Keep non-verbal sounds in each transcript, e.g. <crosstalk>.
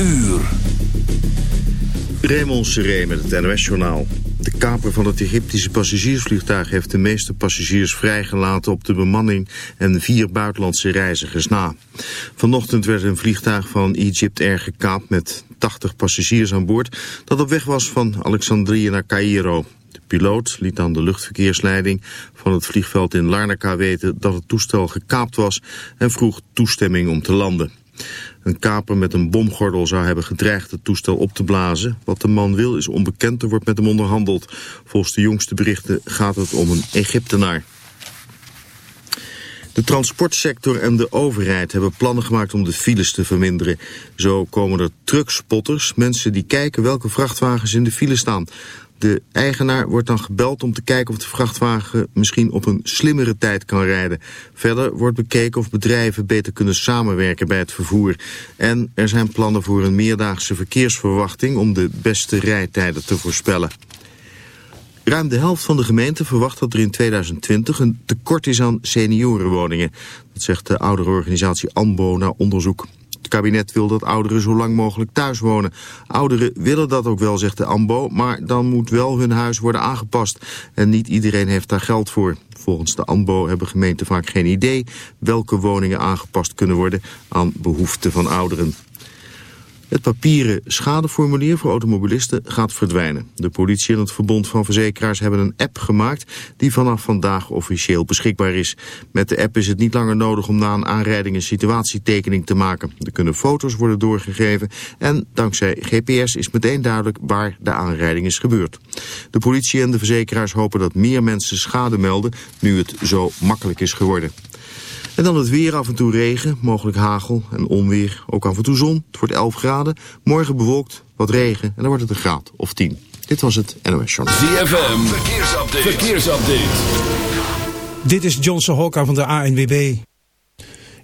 uur. Raymond Seré met het NOS-journaal. De kaper van het Egyptische passagiersvliegtuig heeft de meeste passagiers vrijgelaten op de bemanning en vier buitenlandse reizigers na. Vanochtend werd een vliegtuig van Egypt Air gekaapt met 80 passagiers aan boord dat op weg was van Alexandrië naar Cairo. De piloot liet aan de luchtverkeersleiding van het vliegveld in Larnaca weten dat het toestel gekaapt was en vroeg toestemming om te landen. Een kaper met een bomgordel zou hebben gedreigd het toestel op te blazen. Wat de man wil is onbekend, er wordt met hem onderhandeld. Volgens de jongste berichten gaat het om een Egyptenaar. De transportsector en de overheid hebben plannen gemaakt om de files te verminderen. Zo komen er truckspotters, mensen die kijken welke vrachtwagens in de file staan. De eigenaar wordt dan gebeld om te kijken of de vrachtwagen misschien op een slimmere tijd kan rijden. Verder wordt bekeken of bedrijven beter kunnen samenwerken bij het vervoer. En er zijn plannen voor een meerdaagse verkeersverwachting om de beste rijtijden te voorspellen. Ruim de helft van de gemeente verwacht dat er in 2020 een tekort is aan seniorenwoningen. Dat zegt de ouderenorganisatie ANBO na onderzoek. Het kabinet wil dat ouderen zo lang mogelijk thuis wonen. Ouderen willen dat ook wel, zegt de AMBO, maar dan moet wel hun huis worden aangepast. En niet iedereen heeft daar geld voor. Volgens de AMBO hebben gemeenten vaak geen idee welke woningen aangepast kunnen worden aan behoeften van ouderen. Het papieren schadeformulier voor automobilisten gaat verdwijnen. De politie en het Verbond van Verzekeraars hebben een app gemaakt die vanaf vandaag officieel beschikbaar is. Met de app is het niet langer nodig om na een aanrijding een situatietekening te maken. Er kunnen foto's worden doorgegeven en dankzij GPS is meteen duidelijk waar de aanrijding is gebeurd. De politie en de verzekeraars hopen dat meer mensen schade melden nu het zo makkelijk is geworden. En dan het weer, af en toe regen, mogelijk hagel en onweer. Ook af en toe zon, het wordt 11 graden. Morgen bewolkt, wat regen en dan wordt het een graad of 10. Dit was het NOS Journal. ZFM, verkeersupdate. verkeersupdate. Dit is Johnson Hokka van de ANWB.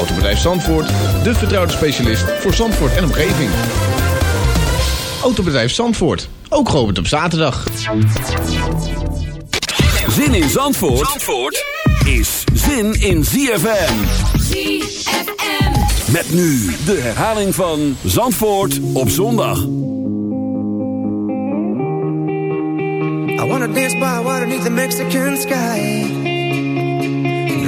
Autobedrijf Zandvoort, de vertrouwde specialist voor Zandvoort en omgeving. Autobedrijf Zandvoort, ook geopend op zaterdag. Zin in Zandvoort, Zandvoort is zin in ZFM. ZFM. Met nu de herhaling van Zandvoort op zondag. I wanna dance by water beneath the Mexican sky.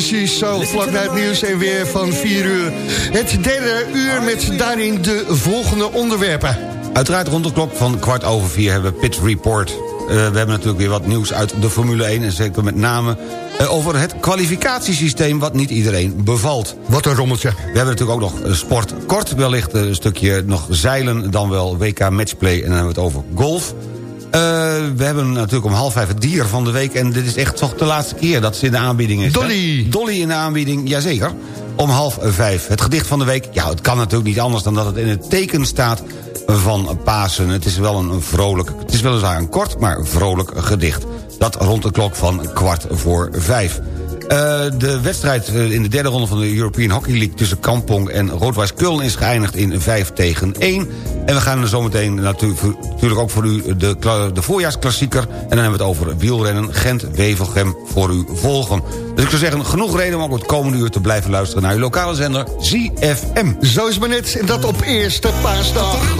Zo vlak na het nieuws en weer van 4 uur. Het derde uur met daarin de volgende onderwerpen. Uiteraard rond de klok van kwart over vier hebben we Pit Report. Uh, we hebben natuurlijk weer wat nieuws uit de Formule 1... en zeker met name uh, over het kwalificatiesysteem... wat niet iedereen bevalt. Wat een rommeltje. We hebben natuurlijk ook nog uh, sport kort. Wellicht een stukje nog zeilen, dan wel WK Matchplay... en dan hebben we het over golf. We hebben natuurlijk om half vijf het dier van de week... en dit is echt toch de laatste keer dat ze in de aanbieding is. Dolly! Hè? Dolly in de aanbieding, jazeker. Om half vijf. Het gedicht van de week, ja, het kan natuurlijk niet anders... dan dat het in het teken staat van Pasen. Het is wel een vrolijk, het is weliswaar een kort, maar vrolijk gedicht. Dat rond de klok van kwart voor vijf. Uh, de wedstrijd eh, in de derde ronde van de European Hockey League... tussen Kampong en Roodwijs Kuln is geëindigd in 5 tegen 1. En we gaan er zometeen natuurlijk, natuurlijk ook voor u de, de voorjaarsklassieker... en dan hebben we het over wielrennen Gent-Wevelgem voor u volgen. Dus ik zou zeggen, genoeg reden om ook het komende uur te blijven luisteren... naar uw lokale zender ZFM. Zo is maar net, en dat op eerste paasdag.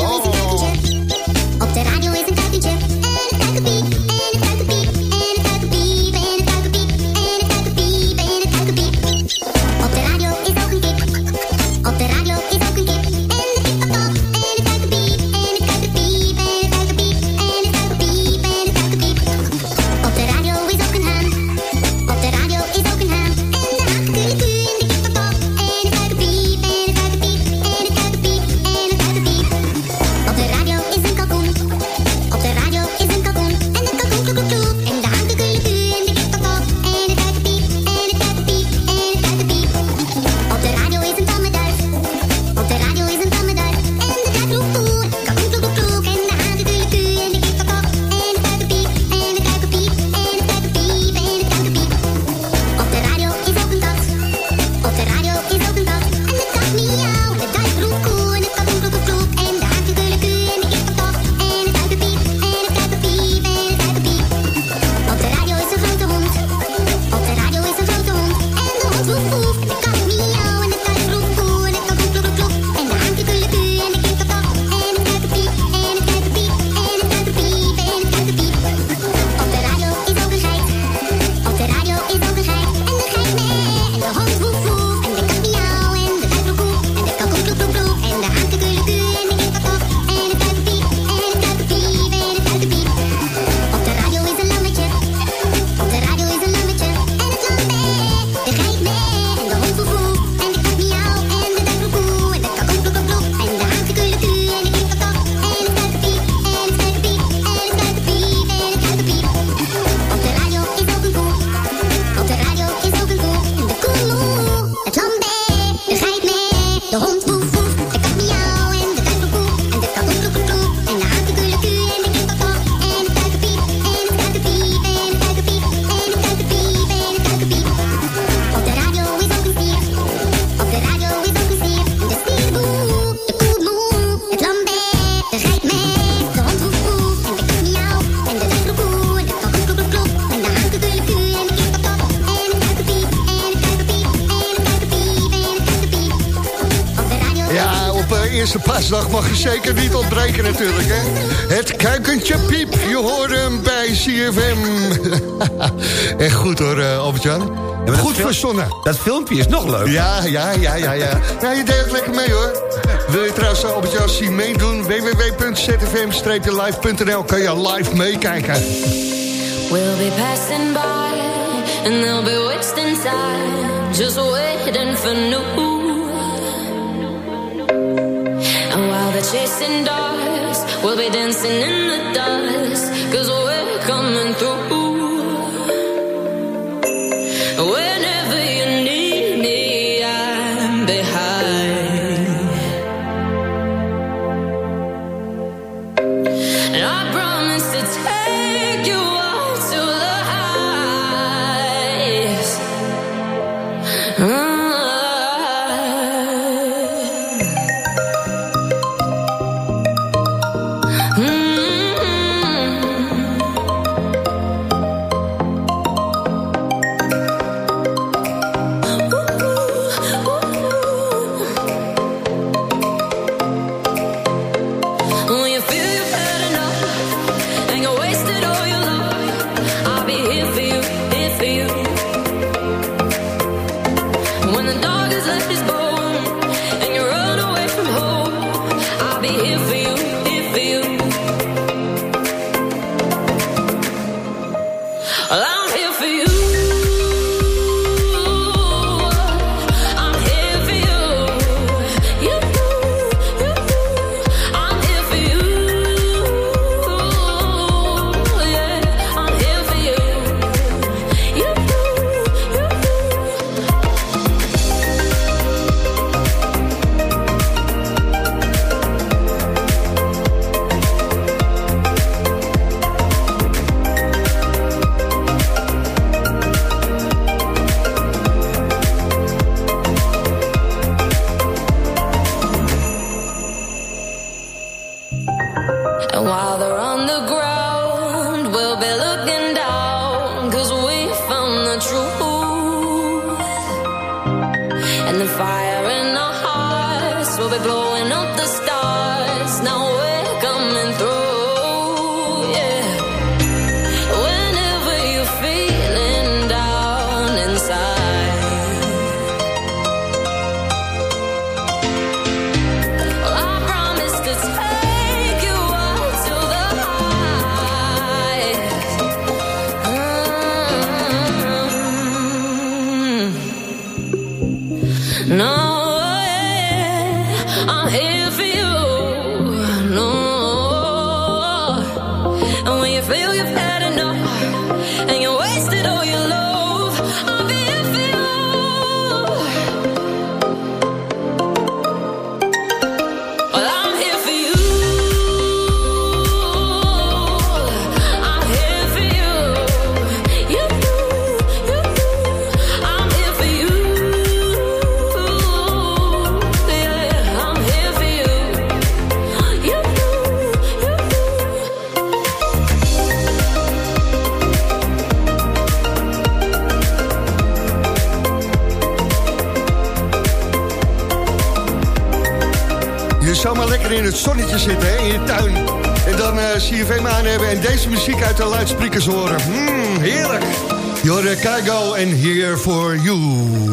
Mag je zeker niet ontbreken natuurlijk, hè? Het kuikentje piep, je hoort hem bij CFM. <laughs> Echt goed hoor, uh, Albert-Jan. goed verzonnen. Dat filmpje is nog leuk. Ja, ja, ja, ja, ja. Ja, je deed het lekker mee hoor. Wil je trouwens Albert-Jan zien meedoen? www.zfm-live.nl kan je live meekijken. We'll be passing by And they'll be wasting time Just waiting for new chasing doors We'll be dancing in the dust, cause we're zonnetje zitten, hè, in je tuin. En dan eh CFM aan hebben en deze muziek uit de luidsprekers horen. Hmm, heerlijk. Jorde Kaigo en Here For You.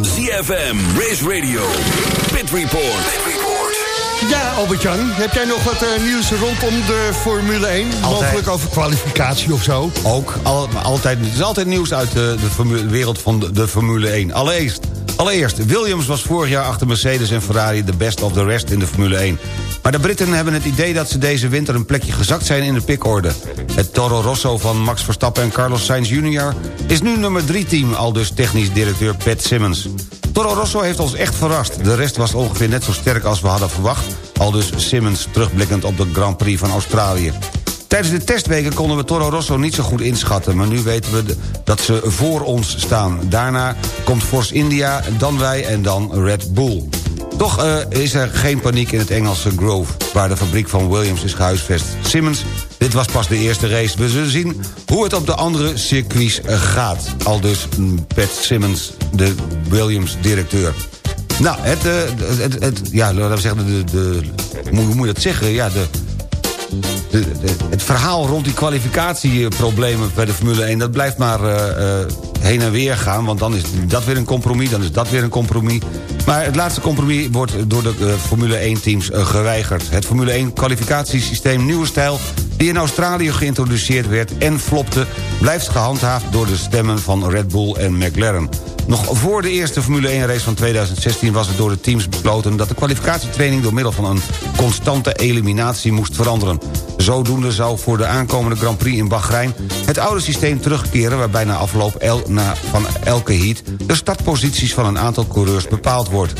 ZFM, Race Radio, Pit Report. Ja, Albert-Jan, heb jij nog wat eh, nieuws rondom de Formule 1? Mogelijk over kwalificatie of zo? Ook, al, altijd, het is altijd nieuws uit de, de formule- wereld van de, de Formule 1. Allereerst, allereerst, Williams was vorig jaar achter Mercedes en Ferrari... de best of the rest in de Formule 1. Maar de Britten hebben het idee dat ze deze winter een plekje gezakt zijn in de pickorde. Het Toro Rosso van Max Verstappen en Carlos Sainz Jr. is nu nummer 3 team, al dus technisch directeur Pat Simmons. Toro Rosso heeft ons echt verrast. De rest was ongeveer net zo sterk als we hadden verwacht. Al dus Simmons terugblikkend op de Grand Prix van Australië. Tijdens de testweken konden we Toro Rosso niet zo goed inschatten... maar nu weten we dat ze voor ons staan. Daarna komt Force India, dan wij en dan Red Bull. Toch eh, is er geen paniek in het Engelse Grove... waar de fabriek van Williams is gehuisvest. Simmons, dit was pas de eerste race. We zullen zien hoe het op de andere circuits eh, gaat. Al dus mm, Pat Simmons, de Williams-directeur. Nou, het, eh, het, het, ja, laten we zeggen, de, de, hoe moet je dat zeggen? Ja, de, de- het verhaal rond die kwalificatieproblemen bij de Formule 1... dat blijft maar eh, eh, heen en weer gaan. Want dan is dat weer een compromis, dan is dat weer een compromis. Maar het laatste compromis wordt door de eh, Formule 1-teams geweigerd. Het Formule 1 kwalificatiesysteem Nieuwe Stijl... die in Australië geïntroduceerd werd en flopte... blijft gehandhaafd door de stemmen van Red Bull en McLaren. Nog voor de eerste Formule 1 race van 2016 was er door de teams besloten... dat de kwalificatietraining door middel van een constante eliminatie moest veranderen. Zodoende zou voor de aankomende Grand Prix in Bahrein... het oude systeem terugkeren waarbij na afloop el, na, van elke heat... de startposities van een aantal coureurs bepaald wordt.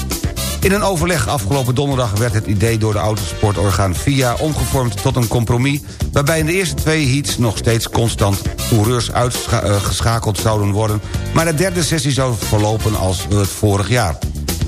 In een overleg afgelopen donderdag werd het idee door de autosportorgaan FIA omgevormd tot een compromis... waarbij in de eerste twee heats nog steeds constant coureurs uitgeschakeld zouden worden... maar de derde sessie zou verlopen als het vorig jaar.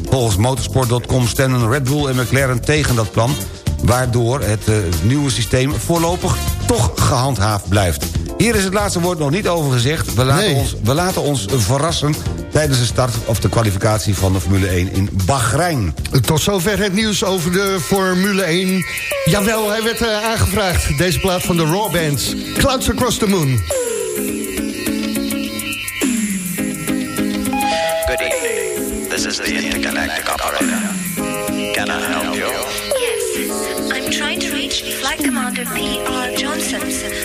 Volgens motorsport.com stemden Red Bull en McLaren tegen dat plan... waardoor het uh, nieuwe systeem voorlopig toch gehandhaafd blijft. Hier is het laatste woord nog niet over gezegd. We laten, Nee. ons, we laten ons verrassen tijdens de start of de kwalificatie van de Formule 1 in Bahrein. Tot zover het nieuws over de Formule 1. Jawel, hij werd eh, aangevraagd. Deze plaat van de Raw Bands. Clouds Across the Moon. Good evening. This is the intergalactic operator. Can I help you? Yes, I'm trying to reach Flight Commander P.R. Johnson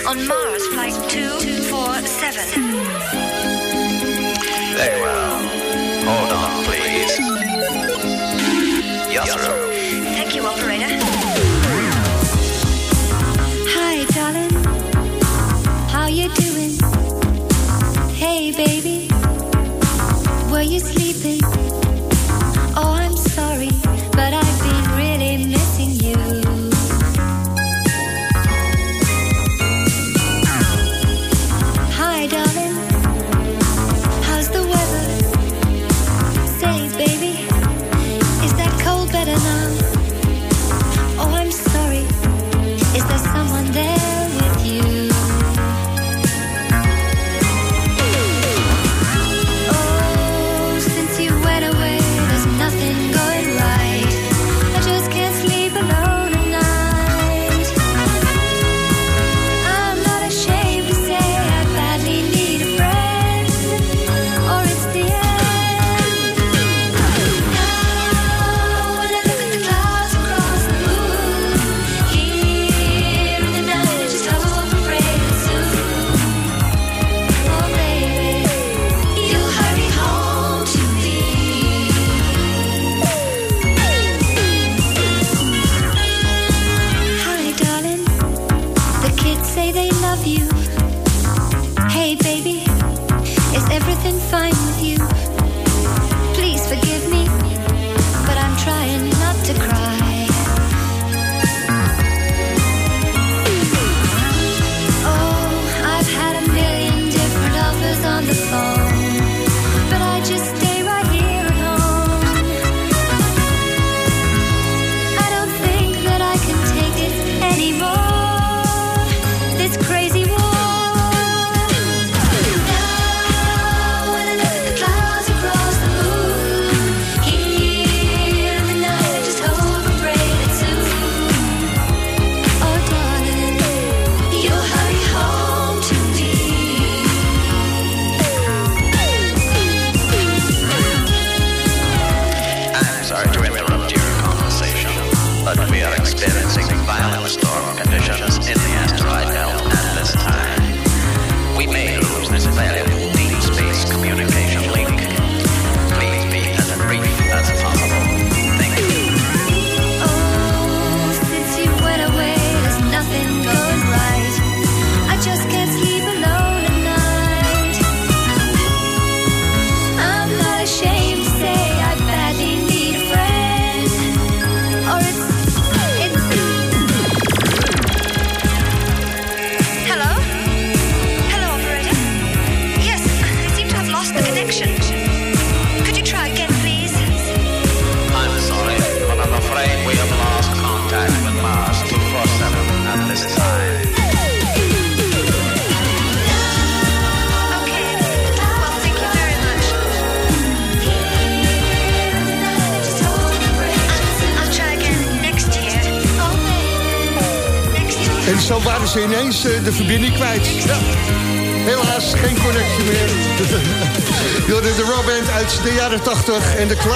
on Mars Flight 247. Very well. Hold on, please. You're through. Thank you, operator. Hi, darling. How you doing? Hey, baby. Were you sleeping?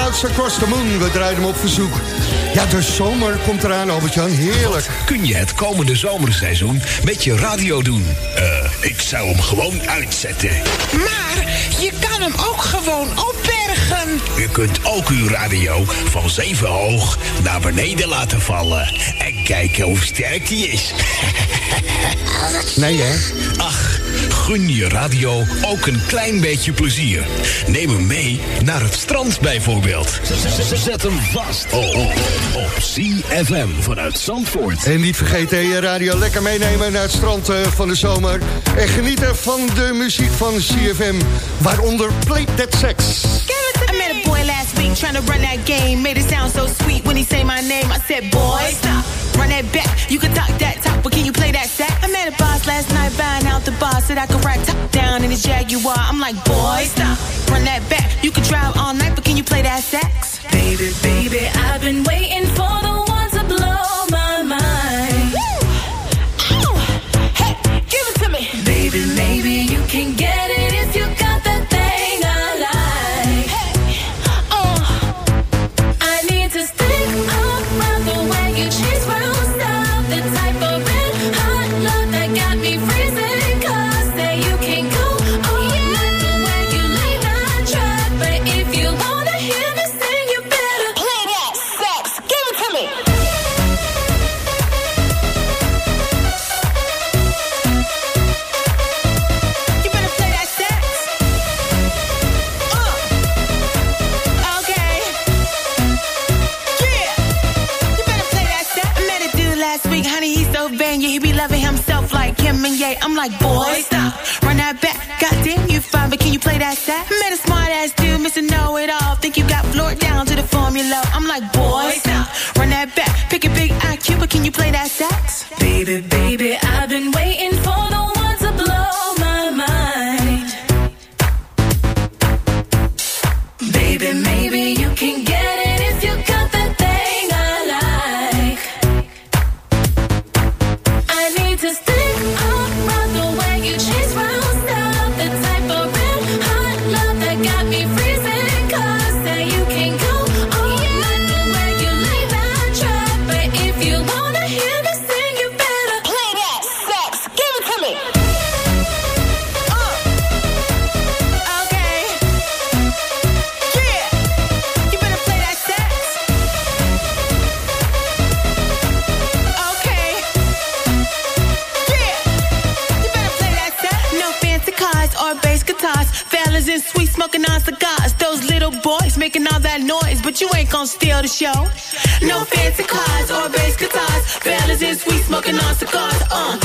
Clouds Across the Moon. We draaien hem op verzoek. Ja, de zomer komt eraan, albertje, Heerlijk. Kun je het komende zomerseizoen met je radio doen? Eh, ik zou hem gewoon uitzetten. Maar je kan hem ook gewoon opbergen. Je kunt ook uw radio van zeven hoog naar beneden laten vallen. En kijken hoe sterk die is. <laughs> nee, hè? gun je radio ook een klein beetje plezier. Neem hem mee naar het strand bijvoorbeeld. Zet hem vast op, CFM vanuit Zandvoort. En niet vergeten je radio lekker meenemen naar het strand eh, van de zomer. En genieten van de muziek van CFM. Waaronder Play That Sex. I met a boy last week trying to run that game. Made it sound so sweet when he say my name. I said, boy, stop, run that back. You can talk that talk, but can you play that the boss last night, buying out the boss. Said I could ride top down in his Jaguar. I'm like, boy, stop, run that back. You can drive all night, but can you play that sax? Baby, baby, I've been waiting for the one to blow my mind. Woo! Ow! Hey, give it to me. Baby, maybe you can get like, boy, stop. Run that back. Goddamn, you fine, but can you play that sax? Met a smart ass dude, Mr. Know It All. Think you got floored down to the formula. I'm like, boy, stop. Run that back. Pick a big IQ, but can you play that sax? Baby, baby, I but you ain't gonna steal the show. No fancy cars or bass guitars. Fellas is sweet smoking on cigars. Uh,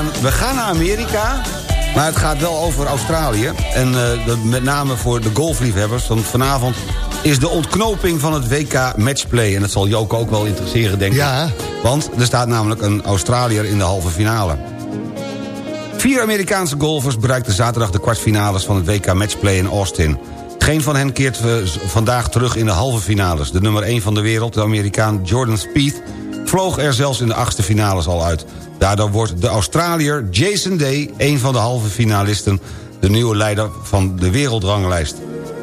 gaan, we gaan naar Amerika, maar het gaat wel over Australië. En eh, met name voor de golfliefhebbers, want vanavond is de ontknoping van het WK Matchplay. En dat zal Joko ook wel interesseren, denk ik. Ja. Want er staat namelijk een Australiër in de halve finale. Vier Amerikaanse golfers bereikten zaterdag de kwartfinales van het WK Matchplay in Austin. Geen van hen keert eh, vandaag terug in de halve finales. De nummer 1 van de wereld, de Amerikaan Jordan Spieth... vloog er zelfs in de achtste finales al uit. Daardoor wordt de Australiër Jason Day... een van de halve finalisten... de nieuwe leider van de wereldranglijst.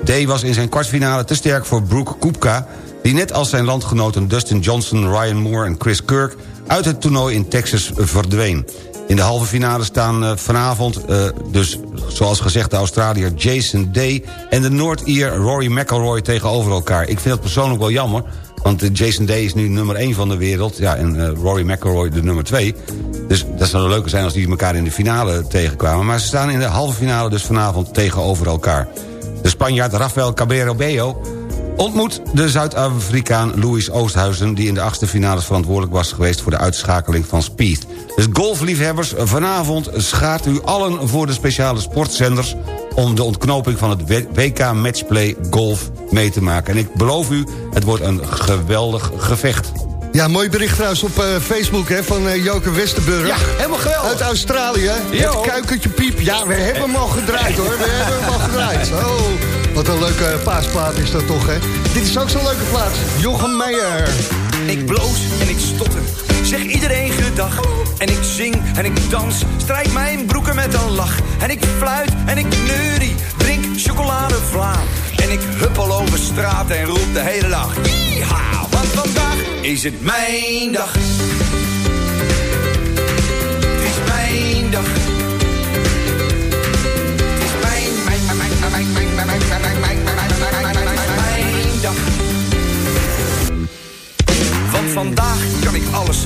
Day was in zijn kwartfinale te sterk voor Brooke Koepka... die net als zijn landgenoten Dustin Johnson, Ryan Moore en Chris Kirk... uit het toernooi in Texas verdween. In de halve finale staan eh, vanavond eh, dus, zoals gezegd... de Australiër Jason Day en de Noord-Ier Rory McIlroy tegenover elkaar. Ik vind dat persoonlijk wel jammer... want Jason Day is nu nummer 1 van de wereld... Ja, en eh, Rory McIlroy de nummer 2. Dus dat zou leuker zijn als die elkaar in de finale tegenkwamen. Maar ze staan in de halve finale dus vanavond tegenover elkaar. De Spanjaard Rafael Cabero Bello ontmoet de Zuid-Afrikaan Louis Oosthuizen... die in de achtste finales verantwoordelijk was geweest... voor de uitschakeling van Speed. Dus golfliefhebbers, vanavond schaart u allen voor de speciale sportzenders... om de ontknoping van het WK Matchplay Golf mee te maken. En ik beloof u, het wordt een geweldig gevecht. Ja, mooi bericht trouwens op eh, Facebook hè, van eh, Joke Westerburg. Ja, helemaal geweldig. Uit Australië. Jo. Het kuikentje piep. Ja, we hebben hem al gedraaid hoor. We hebben hem al gedraaid. <laughs> Oh, wat een leuke paasplaat is dat toch hè. Dit is ook zo'n leuke plaat. Jochem Meijer. Ik bloos en ik stotter, zeg iedereen gedag. En ik zing en ik dans, strijk mijn broeken met een lach. En ik fluit en ik neurie, drink chocoladevla. En ik huppel over straat en roep de hele dag. Yeeha, want vandaag is het mijn dag. Het is mijn dag. Het is mijn, mijn, mijn, mijn, mijn, mijn, mijn, mijn, mijn, mijn, mijn, mijn, mijn, mijn dag. Want vandaag kan ik alles,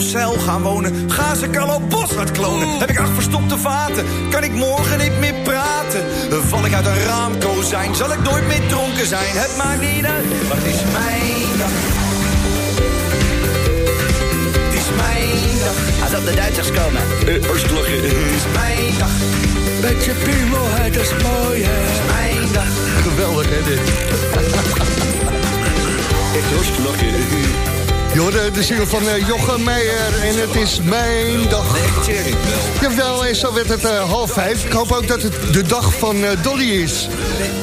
Gaan wonen, ga ze Carlo Boshart klonen. Heb ik acht verstopte vaten, kan ik morgen niet meer praten. Val ik uit een raamkozijn, zal ik nooit meer dronken zijn. Het maakt niet uit, maar het is mijn dag. Het is mijn dag. Als op de Duitsers komen. Uh, lachen. Het is mijn dag. Met je piemel, het is mooi, hè. Het is mijn dag. Geweldig, hè, dit? <laughs> Echt hartstikke lachen. Je hoorde de single van eh, Jochem Meijer en het is mijn dag. Jawel, en zo werd het eh, half vijf. Ik hoop ook dat het de dag van eh, Dolly is.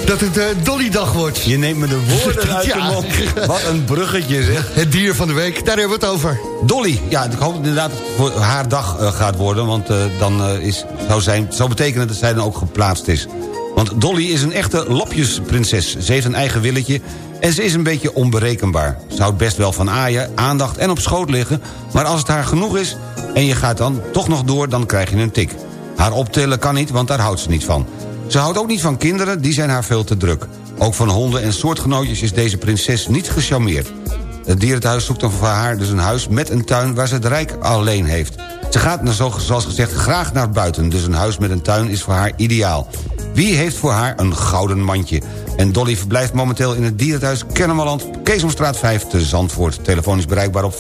Dat het Dolly-dag wordt. Je neemt me de woorden <laughs> uit Ja. de mond. Wat een bruggetje, zeg. Het dier van de week, daar hebben we het over. Dolly, ja, ik hoop inderdaad dat het haar dag gaat worden... want dan is, zou, zijn, zou betekenen dat zij dan ook geplaatst is. Want Dolly is een echte lapjesprinses. Ze heeft een eigen willetje en ze is een beetje onberekenbaar. Ze houdt best wel van aaien, aandacht en op schoot liggen... maar als het haar genoeg is en je gaat dan toch nog door, dan krijg je een tik. Haar optillen kan niet, want daar houdt ze niet van. Ze houdt ook niet van kinderen, die zijn haar veel te druk. Ook van honden en soortgenootjes is deze prinses niet gecharmeerd. Het dierenthuis zoekt dan voor haar dus een huis met een tuin... waar ze het rijk alleen heeft. Ze gaat, zo- zoals gezegd, graag naar buiten... dus een huis met een tuin is voor haar ideaal. Wie heeft voor haar een gouden mandje? En Dolly verblijft momenteel in het dierenthuis Kennemerland... Keesomstraat 5 te Zandvoort. Telefoon is bereikbaar op 571-3888.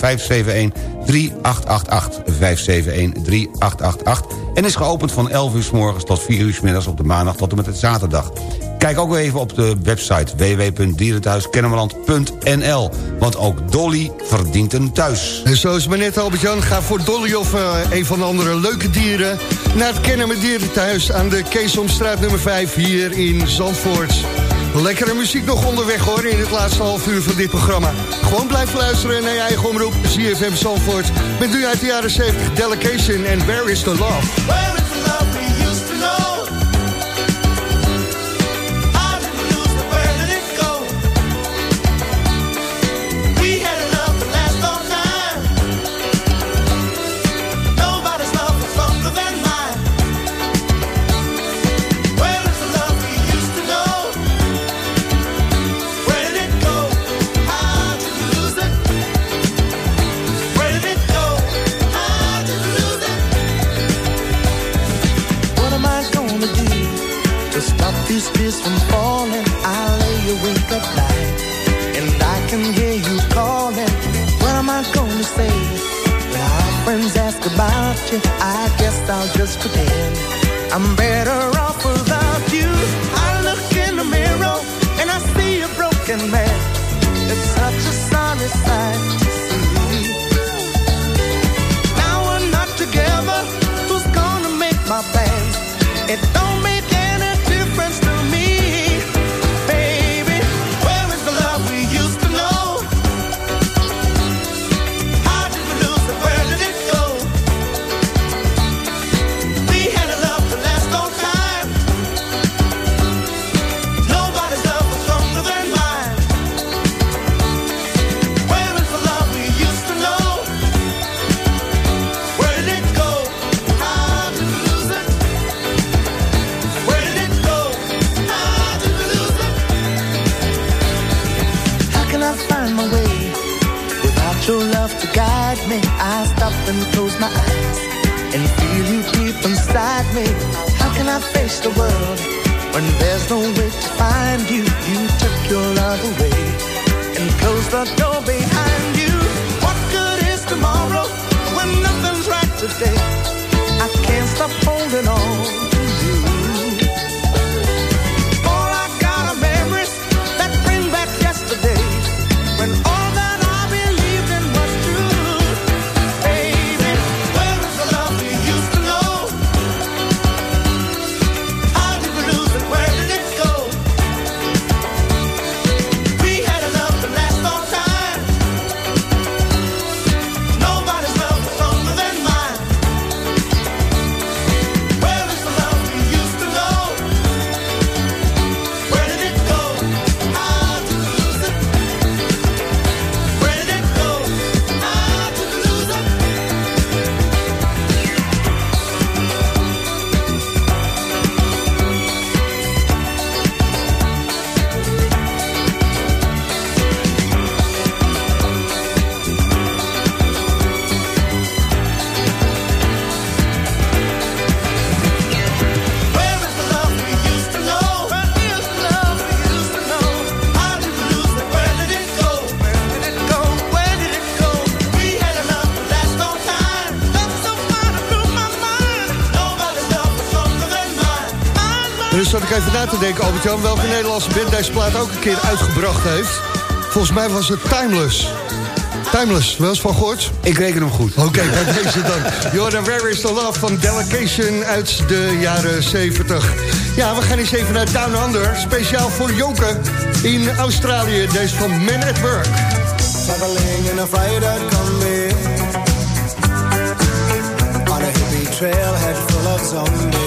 571-3888. En is geopend van 11 uur s morgens tot 4 uur s middags... op de maandag tot en met zaterdag. Kijk ook even op de website www.dierenthuiskennemerland.nl. Want ook Dolly verdient een thuis. En zoals maar net Albert-Jan, ga voor Dolly of eh, een van de andere leuke dieren... naar het Kennemer Dierenthuis aan de Keesomstraat nummer 5 hier in Zandvoort. Lekkere muziek nog onderweg hoor in het laatste half uur van dit programma. Gewoon blijf luisteren naar je eigen omroep, CFM Zandvoort. Met nu uit de jaren 70 Delegation en Where is the Love? Where is the love from falling? I lay awake at night and I can hear you calling. What am I gonna say friends ask about you? I guess I'll just pretend I'm better off without you. I look in the mirror and I see a broken man. It's such a sorry sight to see. Now we're not together. Who's gonna make my plans? Ik even na te denken, Albert-Jan... welke Nederlandse band deze plaat ook een keer uitgebracht heeft. Volgens mij was het Timeless. Timeless, wel eens van gehoord? Ik reken hem goed. Oké, bij deze dan. Jordan, Where is the Love van Delegation uit de jaren 70. Ja, we gaan eens even naar Down Under. Speciaal voor Joke in Australië. Deze van Men at Work. Traveling in a combi On a hippie trailhead full of zombies I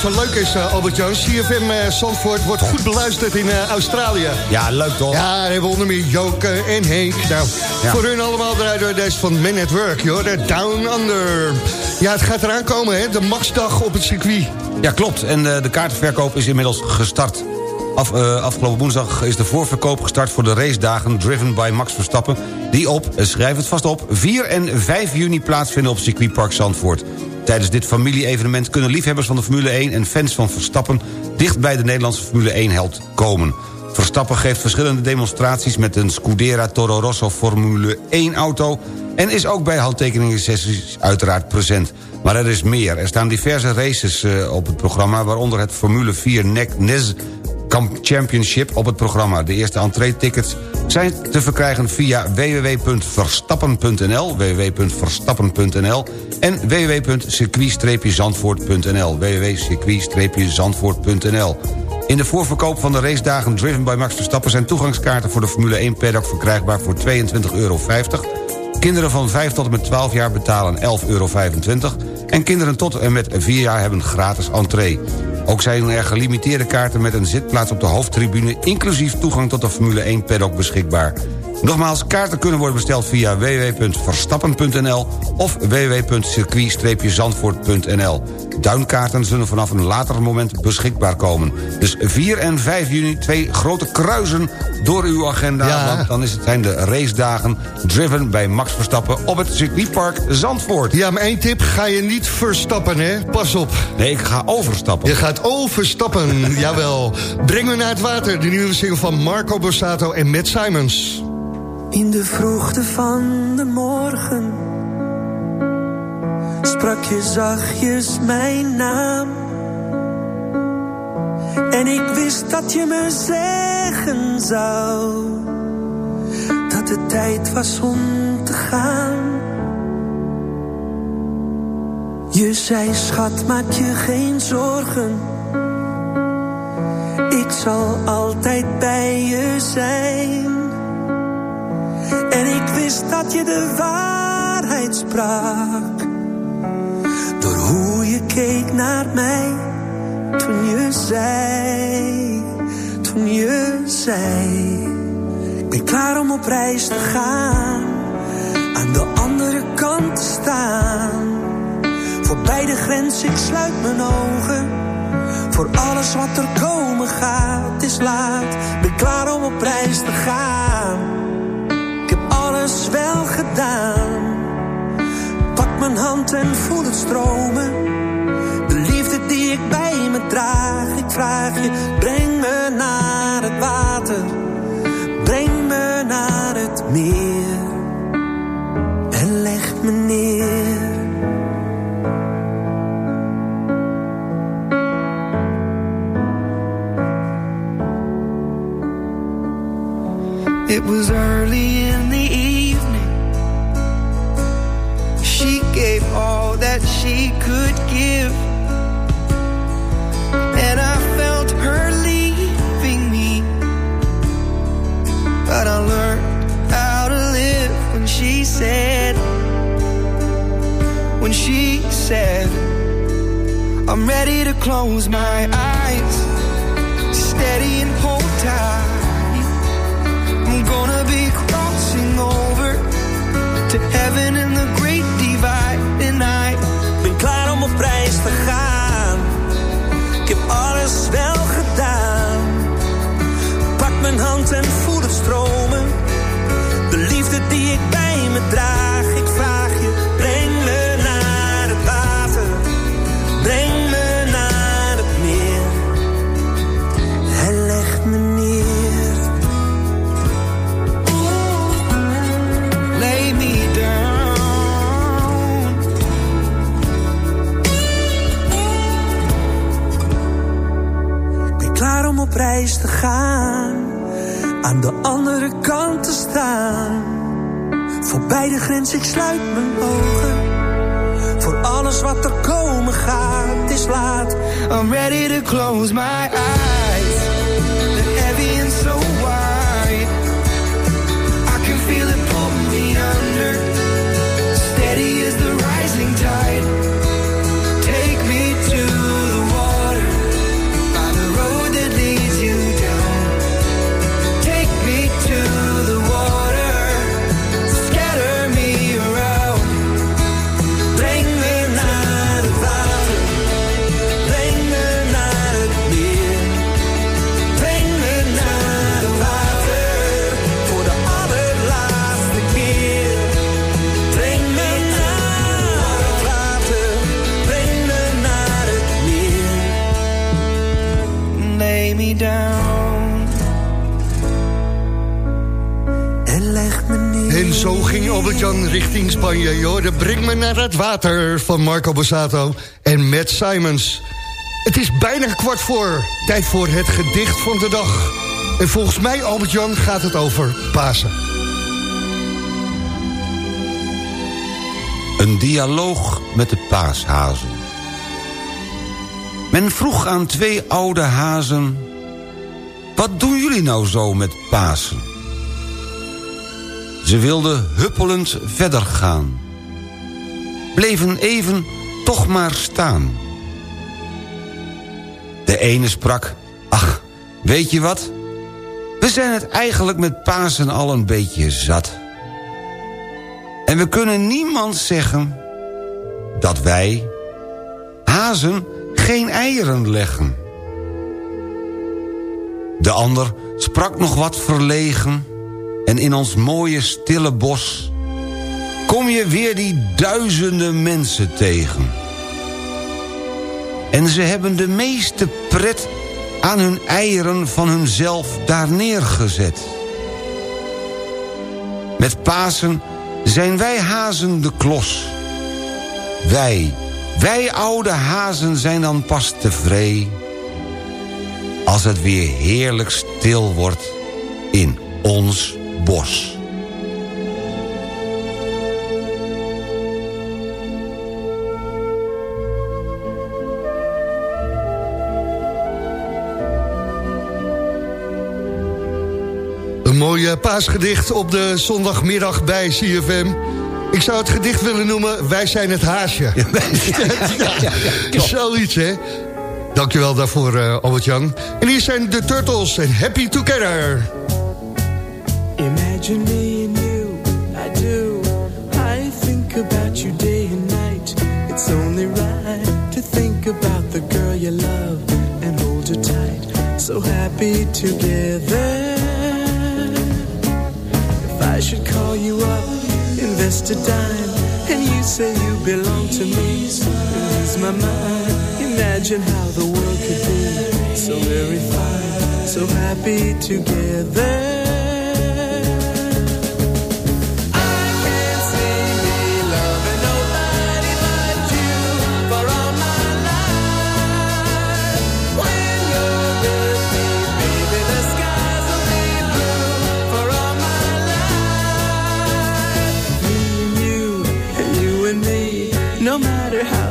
zo leuk is, eh, Albert-Jan? CFM eh, Zandvoort wordt goed beluisterd in eh, Australië. Ja, leuk toch? Ja, daar hebben we onder meer Joke en Henk. Nou, Ja. voor hun allemaal draaien we deze van Men at Work, joh. De Down Under. Ja, het gaat eraan komen, hè? De maxdag op het circuit. Ja, klopt. En eh, de kaartverkoop is inmiddels gestart. Af, afgelopen woensdag is de voorverkoop gestart voor de racedagen... Driven by Max Verstappen... die op, schrijf het vast op... 4 en 5 juni plaatsvinden op circuitpark Zandvoort. Tijdens dit familie-evenement kunnen liefhebbers van de Formule 1... en fans van Verstappen dicht bij de Nederlandse Formule 1-held komen. Verstappen geeft verschillende demonstraties... met een Scudera Toro Rosso Formule 1-auto... en is ook bij handtekeningen-sessies uiteraard present. Maar er is meer. Er staan diverse races eh, op het programma... waaronder het Formule 4 NEC NES Championship op het programma. De eerste entree-tickets zijn te verkrijgen via www.verstappen.nl www.verstappen.nl en www.circuit-zandvoort.nl www.circuit-zandvoort.nl In de voorverkoop van de racedagen Driven by Max Verstappen... zijn toegangskaarten voor de Formule 1 paddock verkrijgbaar voor 22,50 euro. Kinderen van 5 tot en met 12 jaar betalen 11,25 euro. En kinderen tot en met 4 jaar hebben gratis entree. Ook zijn er gelimiteerde kaarten met een zitplaats op de hoofdtribune... inclusief toegang tot de Formule 1 paddock beschikbaar. Nogmaals, kaarten kunnen worden besteld via www.verstappen.nl of www.circuit-zandvoort.nl. Duinkaarten zullen vanaf een later moment beschikbaar komen. Dus 4 en 5 juni, twee grote kruisen door uw agenda... Ja. want dan is het, zijn de racedagen driven bij Max Verstappen... op het circuitpark Zandvoort. Ja, maar één tip, ga je niet verstappen, hè? Pas op. Nee, ik ga overstappen. Je gaat overstappen, <laughs> jawel. Breng me naar het water, de nieuwe single van Marco Borsato en Matt Simons. In de vroegte van de morgen sprak je zachtjes mijn naam. En ik wist dat je me zeggen zou dat het tijd was om te gaan. Je zei, schat, maak je geen zorgen. Ik zal altijd bij je zijn. En ik wist dat je de waarheid sprak. Door hoe je keek naar mij. Toen je zei, toen je zei. Ik ben klaar om op reis te gaan. Aan de andere kant te staan. Voorbij de grens, ik sluit mijn ogen. Voor alles wat er komen gaat, is laat. Ben klaar om op reis te gaan. Pak mijn hand en voel het stromen. De liefde die ik bij me draag. Ik vraag je, breng me naar het water. Breng me naar het meer. En leg me neer. Said, I'm ready to close my eyes, water van Marco Borsato en Matt Simons. Het is bijna kwart voor. Tijd voor het gedicht van de dag. En volgens mij, Albert-Jan, gaat het over Pasen. Een dialoog met de paashazen. Men vroeg aan twee oude hazen... Wat doen jullie nou zo met Pasen? Ze wilden huppelend verder gaan. Bleven even toch maar staan. De ene sprak... Ach, weet je wat? We zijn het eigenlijk met Pasen al een beetje zat. En we kunnen niemand zeggen dat wij, hazen, geen eieren leggen. De ander sprak nog wat verlegen... en in ons mooie stille bos... kom je weer die duizenden mensen tegen. En ze hebben de meeste pret aan hun eieren van hunzelf daar neergezet. Met Pasen zijn wij hazen de klos. Wij, wij oude hazen zijn dan pas tevreden... als het weer heerlijk stil wordt in ons bos. Mooi paasgedicht op de zondagmiddag bij CFM. Ik zou het gedicht willen noemen Wij zijn het haasje. Ja, <laughs> Zoiets, hè? Dankjewel daarvoor, eh, Albert-Jan. En hier zijn de Turtles en Happy Together. Imagine me and you, I do. I think about you day and night. It's only right to think about the girl you love and hold her tight. So happy together. Invest a dime, and you say you belong to me, So lose my mind. Imagine how the world could be so very fine, so happy together.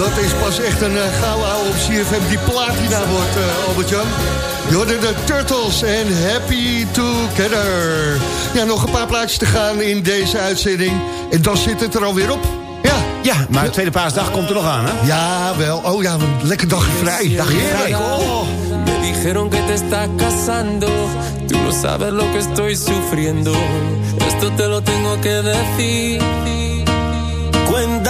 Dat is pas echt een uh, gouden ouwe op CFM die platina wordt, eh, Albert-Jan. Je de Turtles en Happy Together. Ja, nog een paar plaatjes te gaan in deze uitzending. En dan zit het er alweer op. Ja, ja maar de tweede paasdag komt er nog aan, hè? Ja, wel. Oh ja, een lekker dagje vrij. Dagje vrij. Oh. Me dijeron que te estás casando. Tú no sabes lo que estoy sufriendo. Esto te lo tengo que decir. Cuéntame, tu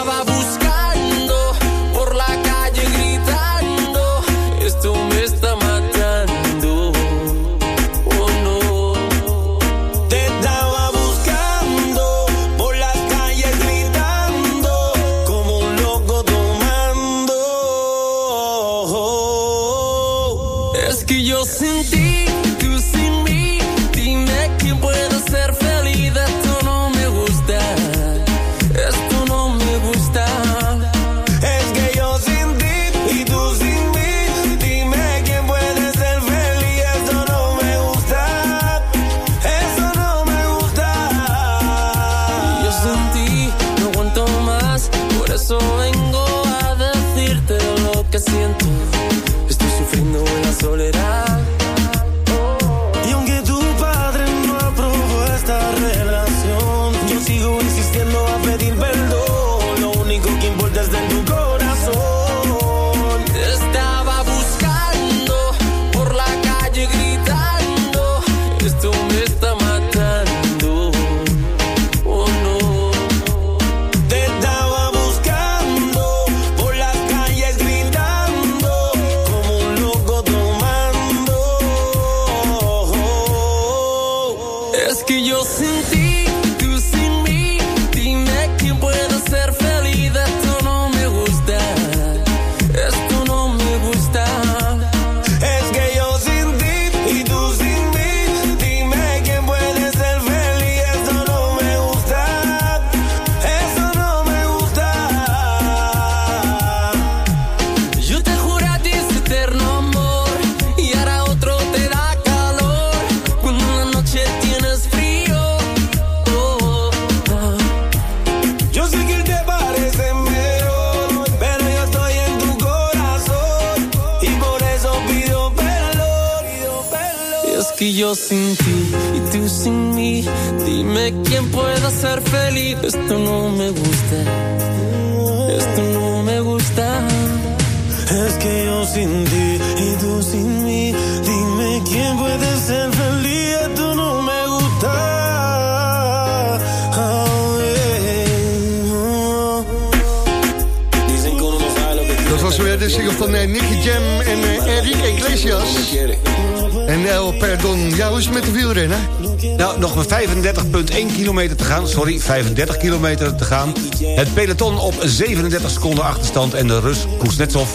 Nou, nog maar 35,1 kilometer te gaan. Sorry, 35 kilometer te gaan. Het peloton op 37 seconden achterstand... en de Rus Kuznetsov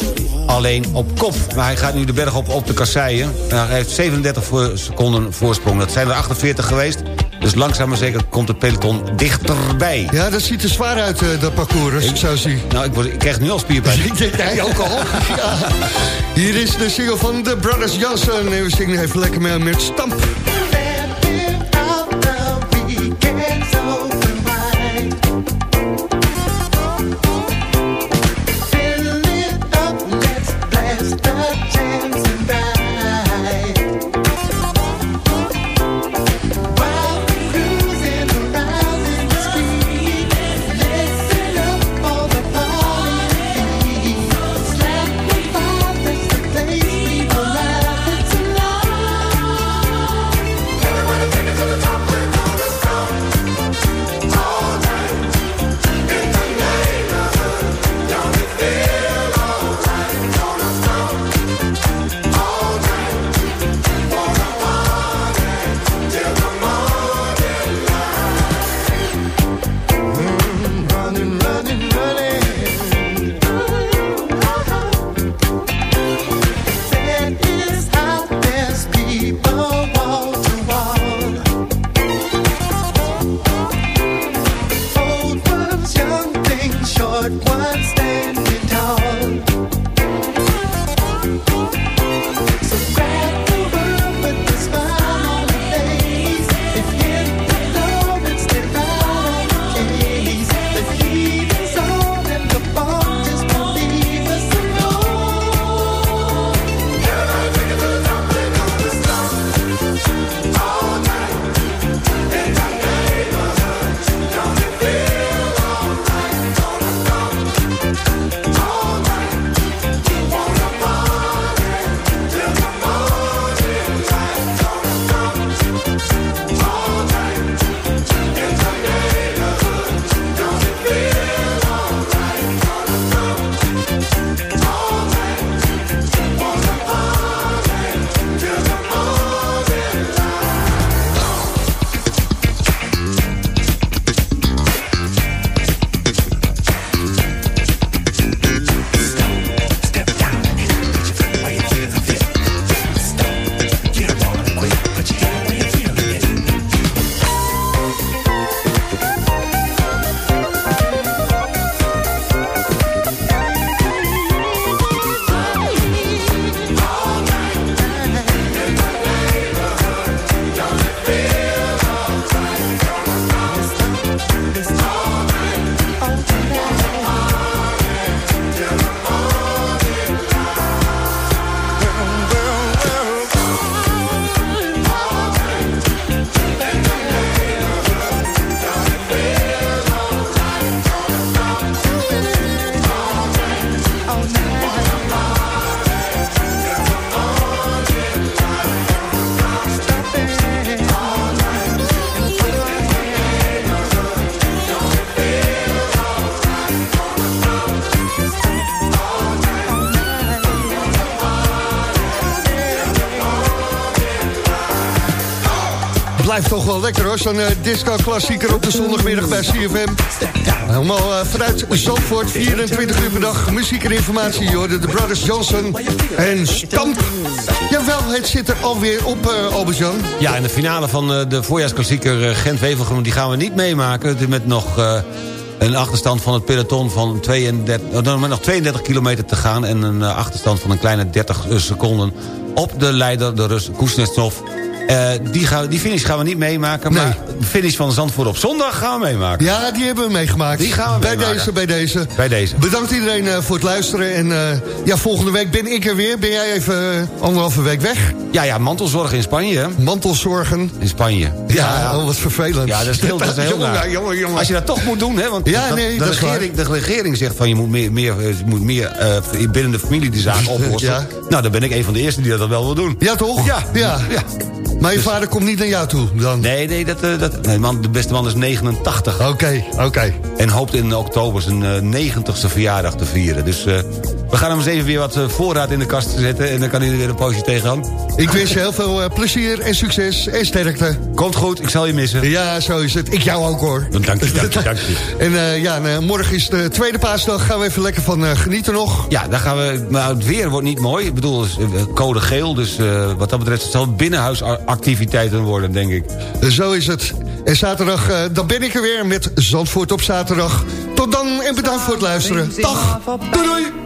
alleen op kop. Maar hij gaat nu de berg op op de kasseien. Nou, hij heeft 37 voor- seconden voorsprong. Dat zijn er 48 geweest. Dus langzaam maar zeker komt het peloton dichterbij. Ja, dat ziet er zwaar uit, eh, dat parcours, als ik zo zie. Nou, ik, word, ik krijg nu al spierpijn. <laughs> Ik denk, jij ook al. <laughs> Ja. Hier is de single van The Brothers Johnson. En we zingen even lekker mee met Stamp. Blijft toch wel lekker hoor, zo'n eh, disco-klassieker op de zondagmiddag bij CFM. Helemaal eh, vanuit Zandvoort, 24 uur per dag. Muziek en informatie, joh. De Brothers Johnson en Stamp. Jawel, het zit er alweer op, eh Albert-Jan. Ja, en de finale van de voorjaarsklassieker Gent-Wevelgem... die gaan we niet meemaken. Met nog een achterstand van het peloton van 32... oh, dan met nog 32 kilometer te gaan... en een achterstand van een kleine 30 seconden... op de leider, de Rus Kuznetsov. Eh, die, gaan, die finish gaan we niet meemaken... maar de finish van Zandvoort op zondag gaan we meemaken. Ja, die hebben we meegemaakt. Die gaan we bij meemaken. deze, bij deze. Bij deze. Bedankt iedereen eh, voor het luisteren. En eh, ja, volgende week ben ik er weer. Ben jij even anderhalve week weg? Ja, ja, mantelzorg in Spanje? Mantelzorgen. In Spanje. Ja, oh, wat vervelend. Ja, dat is heel, dat is <laughs> heel Jongen, jongen, jongen. Als je dat toch moet doen, hè? Want Ja, dat- nee, de, dat regering, de regering zegt van je moet meer, meer, moet meer binnen de familie die zaken <laughs> oplossen. Ja. Nou, dan ben ik een van de eerste die dat wel wil doen. Ja, toch? Ja. ja. ja. Maar je vader komt niet naar jou toe dan? Nee, nee, dat, eh, dat, nee man, de beste man is 89. Oké, oké. En hoopt in oktober zijn eh, 90ste verjaardag te vieren. Dus eh, we gaan hem eens even weer wat eh, voorraad in de kast zetten. En dan kan hij er weer een poosje tegenaan. Ik wens je heel veel eh, plezier en succes en sterkte. Komt goed, ik zal je missen. Ja, zo is het. Ik jou ook hoor. Dank je, dank je, dank je. <laughs> En eh, ja, en, morgen is de tweede paasdag. Gaan we even lekker van genieten nog. Ja, daar gaan we. Maar het weer wordt niet mooi. Ik bedoel, het is, code geel. Dus eh, wat dat betreft het zal binnenhuisactiviteiten worden, denk ik. Zo is het. En zaterdag, eh, dan ben ik er weer met Zandvoort op zaterdag. Tot dan en bedankt voor het luisteren. Dag. Doei doei.